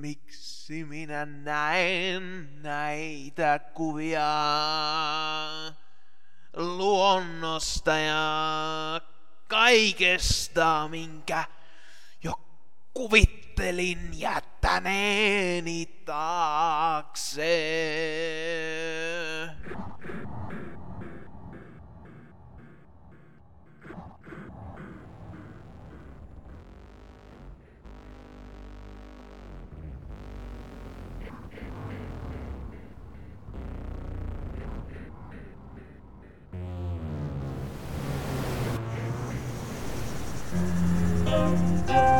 Miksi minä näen näitä kuvia luonnosta ja kaikesta, minkä jo kuvittelin jättäneeni taakse. Música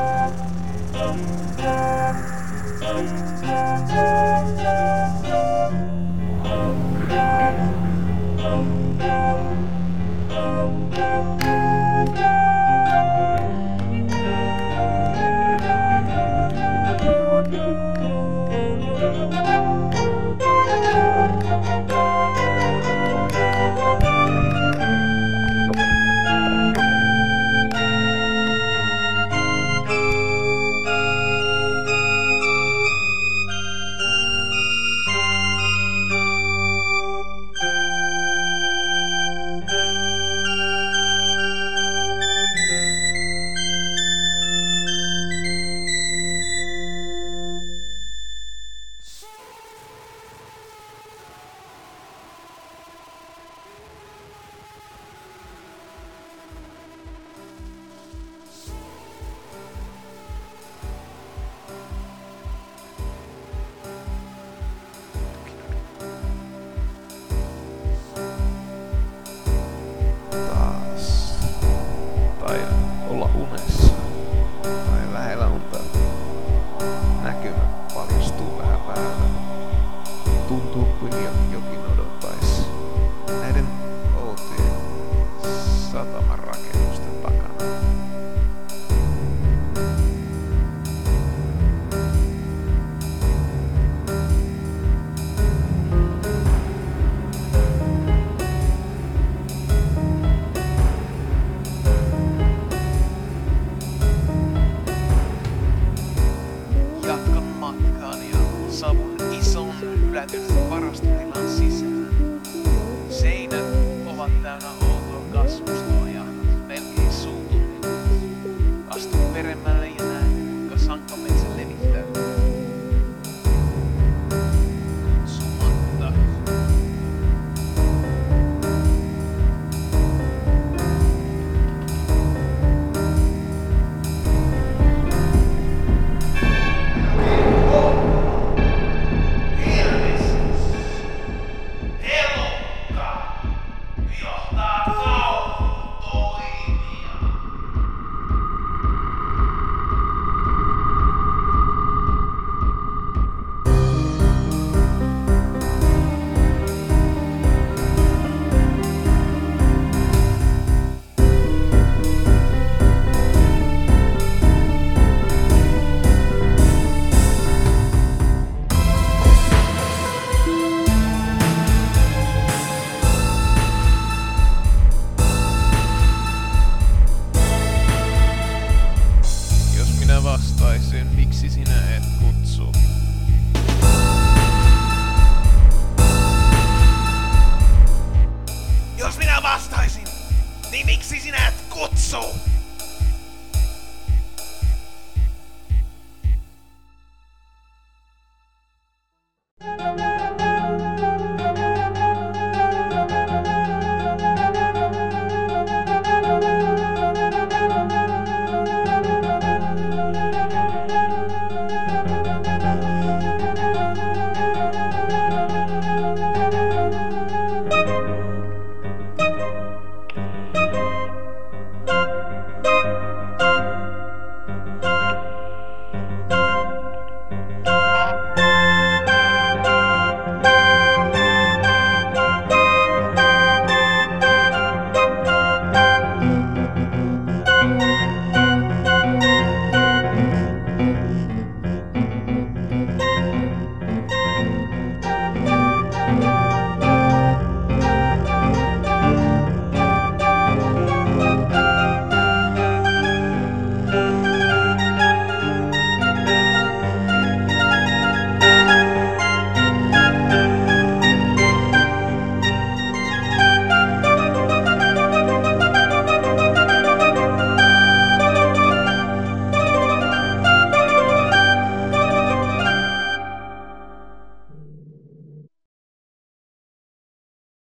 päällä. Tuntuu kuin jo- jokin odottais. Näiden outojen sataman rakennusten takana. Jatkan matkaani ja sabun, izon, luladın, barastı, dilansız, Pozzo!